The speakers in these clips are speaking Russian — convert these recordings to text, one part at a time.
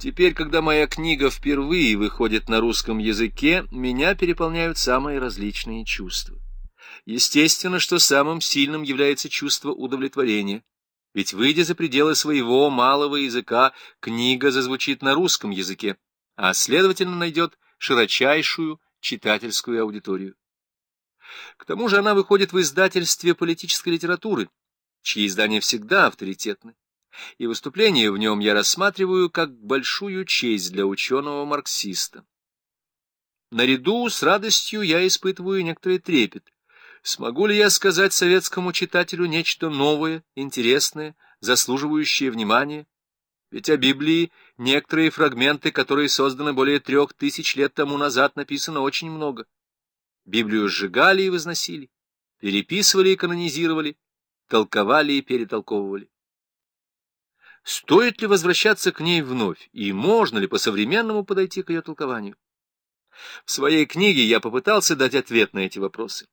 Теперь, когда моя книга впервые выходит на русском языке, меня переполняют самые различные чувства. Естественно, что самым сильным является чувство удовлетворения. Ведь, выйдя за пределы своего малого языка, книга зазвучит на русском языке, а, следовательно, найдет широчайшую читательскую аудиторию. К тому же она выходит в издательстве политической литературы, чьи издания всегда авторитетны, и выступление в нем я рассматриваю как большую честь для ученого-марксиста. Наряду с радостью я испытываю некоторый трепет. Смогу ли я сказать советскому читателю нечто новое, интересное, заслуживающее внимания? Ведь о Библии некоторые фрагменты, которые созданы более трех тысяч лет тому назад, написано очень много. Библию сжигали и возносили, переписывали и канонизировали, толковали и перетолковывали. Стоит ли возвращаться к ней вновь, и можно ли по-современному подойти к ее толкованию? В своей книге я попытался дать ответ на эти вопросы.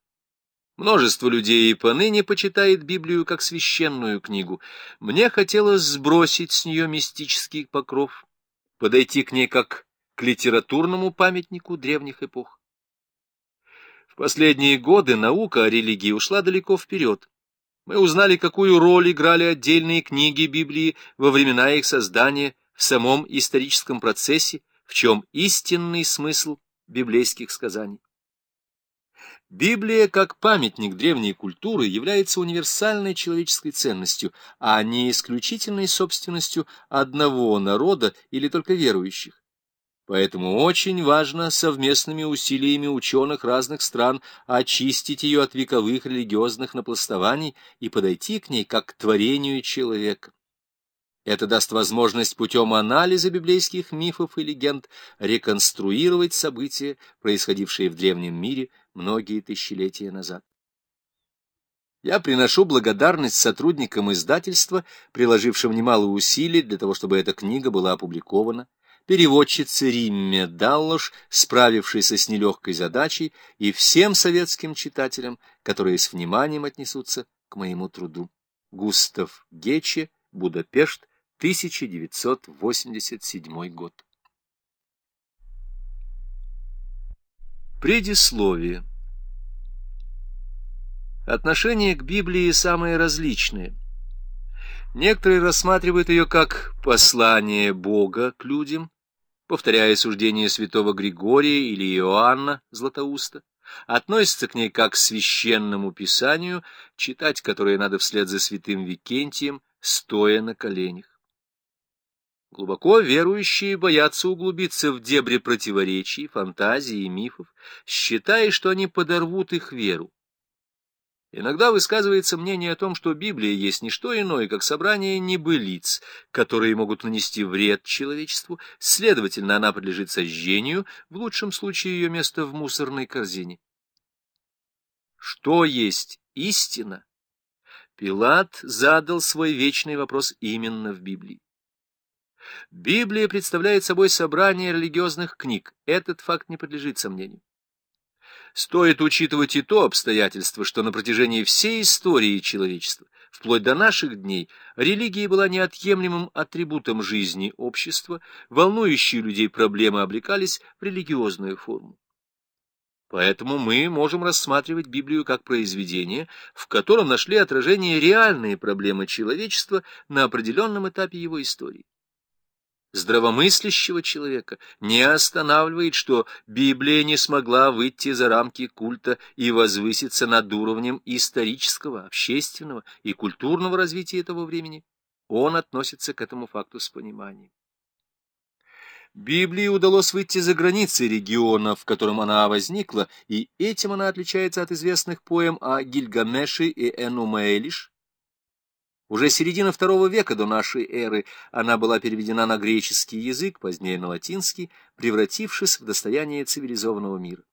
Множество людей и поныне почитает Библию как священную книгу. Мне хотелось сбросить с нее мистический покров, подойти к ней как к литературному памятнику древних эпох. В последние годы наука о религии ушла далеко вперед. Мы узнали, какую роль играли отдельные книги Библии во времена их создания в самом историческом процессе, в чем истинный смысл библейских сказаний. Библия, как памятник древней культуры, является универсальной человеческой ценностью, а не исключительной собственностью одного народа или только верующих. Поэтому очень важно совместными усилиями ученых разных стран очистить ее от вековых религиозных напластований и подойти к ней как к творению человека. Это даст возможность путем анализа библейских мифов и легенд реконструировать события, происходившие в древнем мире многие тысячелетия назад. Я приношу благодарность сотрудникам издательства, приложившим немало усилий для того, чтобы эта книга была опубликована, переводчице Римме Даллош, справившейся с нелегкой задачей, и всем советским читателям, которые с вниманием отнесутся к моему труду. Густав Гече, Будапешт, 1987 год. Предисловие Отношение к Библии самое различное. Некоторые рассматривают ее как послание Бога к людям, повторяя суждение святого Григория или Иоанна Златоуста, относятся к ней как к священному писанию, читать которое надо вслед за святым Викентием, стоя на коленях. Глубоко верующие боятся углубиться в дебри противоречий, фантазий и мифов, считая, что они подорвут их веру. Иногда высказывается мнение о том, что Библия есть не что иное, как собрание небылиц, которые могут нанести вред человечеству, следовательно, она подлежит сожжению, в лучшем случае ее место в мусорной корзине. Что есть истина? Пилат задал свой вечный вопрос именно в Библии. Библия представляет собой собрание религиозных книг. Этот факт не подлежит сомнению. Стоит учитывать и то обстоятельство, что на протяжении всей истории человечества, вплоть до наших дней, религия была неотъемлемым атрибутом жизни общества, волнующие людей проблемы облекались в религиозную форму. Поэтому мы можем рассматривать Библию как произведение, в котором нашли отражение реальные проблемы человечества на определенном этапе его истории здравомыслящего человека не останавливает, что Библия не смогла выйти за рамки культа и возвыситься над уровнем исторического, общественного и культурного развития этого времени, он относится к этому факту с пониманием. Библии удалось выйти за границы региона, в котором она возникла, и этим она отличается от известных поэм о Гильгамеше и Энумейлиш, уже середина второго века до нашей эры она была переведена на греческий язык, позднее на латинский, превратившись в достояние цивилизованного мира.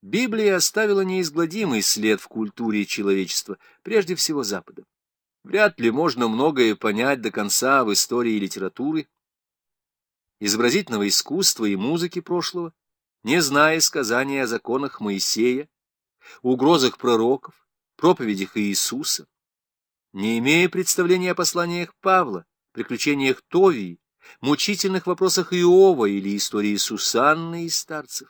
Библия оставила неизгладимый след в культуре человечества, прежде всего Запада. Вряд ли можно многое понять до конца в истории литературы, изобразительного искусства и музыки прошлого, не зная сказания о законах Моисея, угрозах пророков, проповедях Иисуса, не имея представления о посланиях Павла, приключениях Товии, мучительных вопросах Иова или истории Сусанны и старцев.